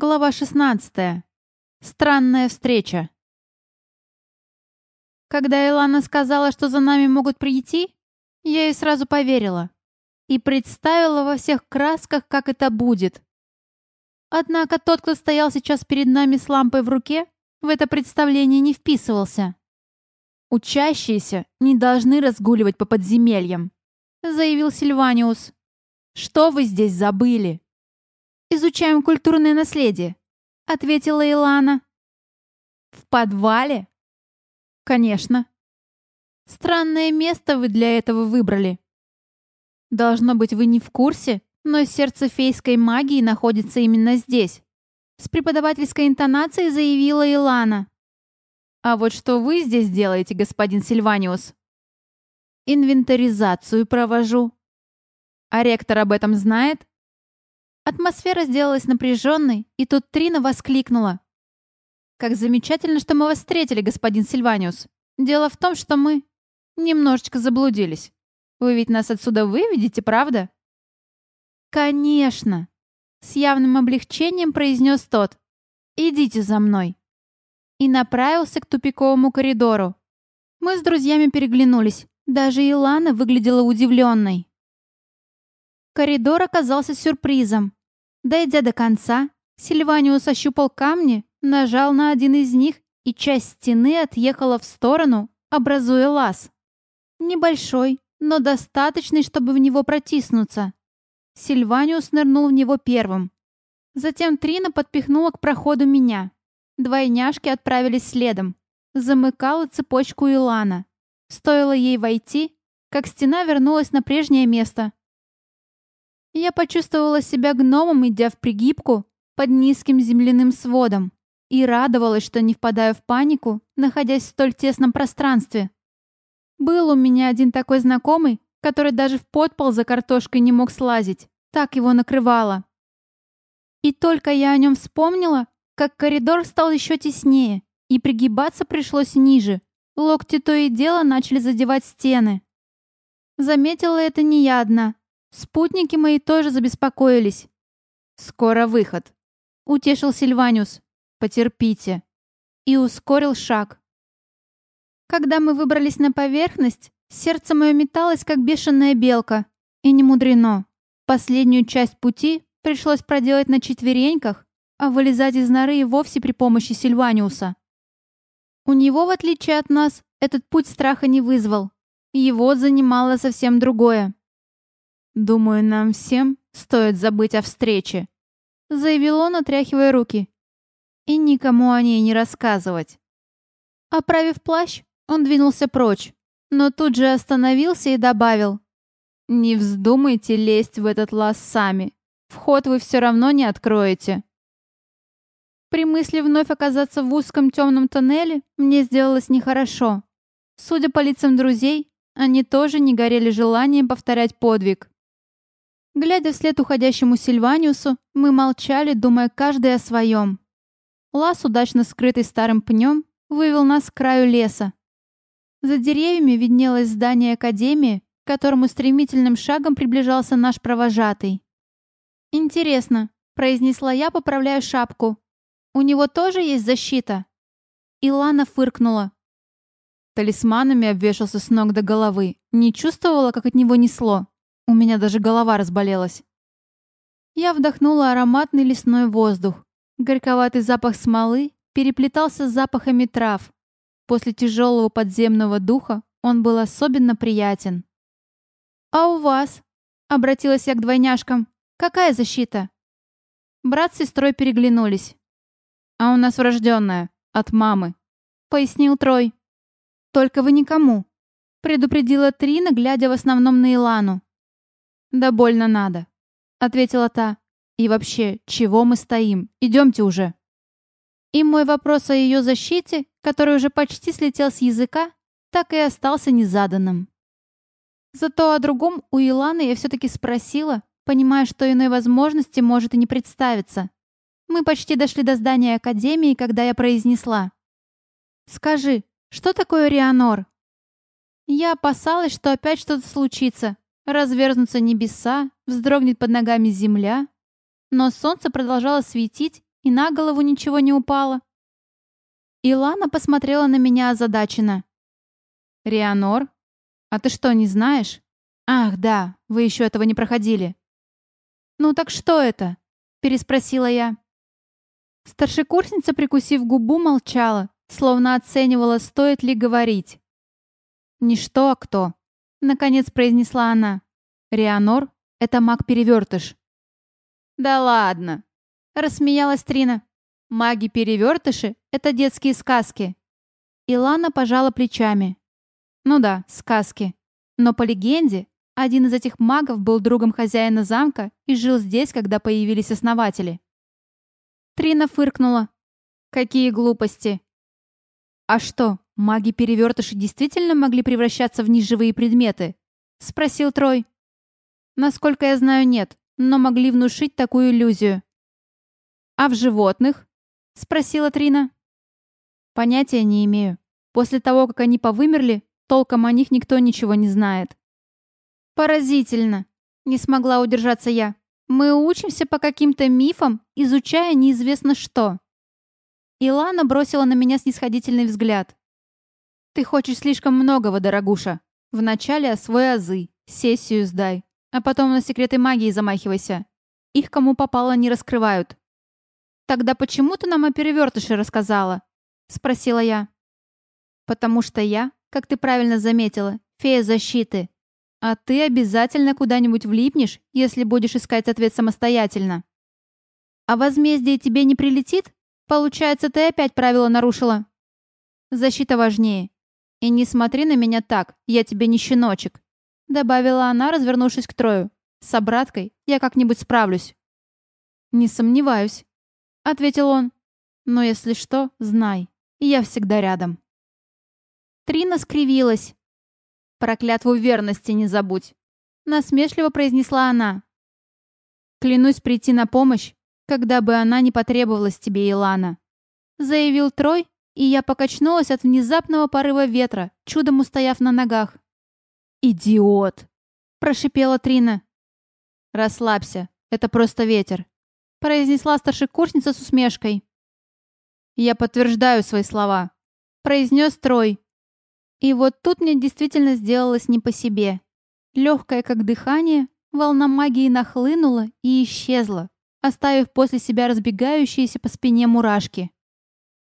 Глава 16. Странная встреча. Когда Илана сказала, что за нами могут прийти, я ей сразу поверила и представила во всех красках, как это будет. Однако тот, кто стоял сейчас перед нами с лампой в руке, в это представление не вписывался. «Учащиеся не должны разгуливать по подземельям», — заявил Сильваниус. «Что вы здесь забыли?» «Изучаем культурное наследие», — ответила Илана. «В подвале?» «Конечно». «Странное место вы для этого выбрали». «Должно быть, вы не в курсе, но сердце фейской магии находится именно здесь», с преподавательской интонацией заявила Илана. «А вот что вы здесь делаете, господин Сильваниус?» «Инвентаризацию провожу». «А ректор об этом знает?» Атмосфера сделалась напряженной, и тут Трина воскликнула. «Как замечательно, что мы вас встретили, господин Сильваниус. Дело в том, что мы немножечко заблудились. Вы ведь нас отсюда выведете, правда?» «Конечно!» — с явным облегчением произнес тот. «Идите за мной!» И направился к тупиковому коридору. Мы с друзьями переглянулись. Даже Илана выглядела удивленной. Коридор оказался сюрпризом. Дойдя до конца, Сильваниус ощупал камни, нажал на один из них, и часть стены отъехала в сторону, образуя лаз. Небольшой, но достаточный, чтобы в него протиснуться. Сильваниус нырнул в него первым. Затем Трина подпихнула к проходу меня. Двойняшки отправились следом. Замыкала цепочку Илана. Стоило ей войти, как стена вернулась на прежнее место, я почувствовала себя гномом, идя в пригибку под низким земляным сводом, и радовалась, что не впадаю в панику, находясь в столь тесном пространстве. Был у меня один такой знакомый, который даже в подпол за картошкой не мог слазить, так его накрывало. И только я о нем вспомнила, как коридор стал еще теснее, и пригибаться пришлось ниже. Локти то и дело начали задевать стены. Заметила это не я одна. Спутники мои тоже забеспокоились. «Скоро выход», — утешил Сильваниус. «Потерпите». И ускорил шаг. Когда мы выбрались на поверхность, сердце мое металось, как бешеная белка. И не мудрено. Последнюю часть пути пришлось проделать на четвереньках, а вылезать из норы и вовсе при помощи Сильваниуса. У него, в отличие от нас, этот путь страха не вызвал. Его занимало совсем другое. «Думаю, нам всем стоит забыть о встрече», — заявил он, отряхивая руки. «И никому о ней не рассказывать». Оправив плащ, он двинулся прочь, но тут же остановился и добавил. «Не вздумайте лезть в этот лаз сами. Вход вы все равно не откроете». При мысли вновь оказаться в узком темном тоннеле мне сделалось нехорошо. Судя по лицам друзей, они тоже не горели желанием повторять подвиг. Глядя вслед уходящему Сильваниусу, мы молчали, думая каждый о своем. Лаз, удачно скрытый старым пнем, вывел нас к краю леса. За деревьями виднелось здание Академии, к которому стремительным шагом приближался наш провожатый. «Интересно», — произнесла я, поправляя шапку. «У него тоже есть защита?» Илана фыркнула. Талисманами обвешался с ног до головы. Не чувствовала, как от него несло. У меня даже голова разболелась. Я вдохнула ароматный лесной воздух. Горьковатый запах смолы переплетался с запахами трав. После тяжелого подземного духа он был особенно приятен. «А у вас?» — обратилась я к двойняшкам. «Какая защита?» Брат с сестрой переглянулись. «А у нас врожденная, от мамы», — пояснил Трой. «Только вы никому», — предупредила Трина, глядя в основном на Илану. «Да больно надо», — ответила та. «И вообще, чего мы стоим? Идемте уже». И мой вопрос о ее защите, который уже почти слетел с языка, так и остался незаданным. Зато о другом у Иланы я все-таки спросила, понимая, что иной возможности может и не представиться. Мы почти дошли до здания Академии, когда я произнесла. «Скажи, что такое Рианор?» Я опасалась, что опять что-то случится, разверзнутся небеса, вздрогнет под ногами земля. Но солнце продолжало светить, и на голову ничего не упало. Илана посмотрела на меня озадаченно. «Рианор? А ты что, не знаешь? Ах, да, вы еще этого не проходили». «Ну так что это?» — переспросила я. Старшекурсница, прикусив губу, молчала, словно оценивала, стоит ли говорить. «Не что, а кто?» — наконец произнесла она. «Рианор — это маг-перевертыш». «Да ладно!» — рассмеялась Трина. «Маги-перевертыши — это детские сказки». Илана пожала плечами. «Ну да, сказки. Но по легенде, один из этих магов был другом хозяина замка и жил здесь, когда появились основатели». Трина фыркнула. «Какие глупости!» «А что, маги-перевертыши действительно могли превращаться в неживые предметы?» — спросил Трой. «Насколько я знаю, нет, но могли внушить такую иллюзию». «А в животных?» — спросила Трина. «Понятия не имею. После того, как они повымерли, толком о них никто ничего не знает». «Поразительно!» — не смогла удержаться я. «Мы учимся по каким-то мифам, изучая неизвестно что». Илана бросила на меня снисходительный взгляд. «Ты хочешь слишком многого, дорогуша. Вначале освой азы, сессию сдай, а потом на секреты магии замахивайся. Их кому попало не раскрывают». «Тогда почему ты нам о перевертыше рассказала?» — спросила я. «Потому что я, как ты правильно заметила, фея защиты. А ты обязательно куда-нибудь влипнешь, если будешь искать ответ самостоятельно. А возмездие тебе не прилетит? Получается, ты опять правила нарушила. Защита важнее. И не смотри на меня так, я тебе не щеночек. Добавила она, развернувшись к Трою. С обраткой я как-нибудь справлюсь. Не сомневаюсь, ответил он. Но если что, знай, я всегда рядом. Трина скривилась. «Проклятву верности не забудь!» Насмешливо произнесла она. «Клянусь прийти на помощь, когда бы она не потребовалась тебе, Илана», заявил Трой, и я покачнулась от внезапного порыва ветра, чудом устояв на ногах. «Идиот!» – прошипела Трина. «Расслабься, это просто ветер», – произнесла старшекурсница с усмешкой. «Я подтверждаю свои слова», – произнес Трой. И вот тут мне действительно сделалось не по себе. Легкое, как дыхание, волна магии нахлынула и исчезла, оставив после себя разбегающиеся по спине мурашки.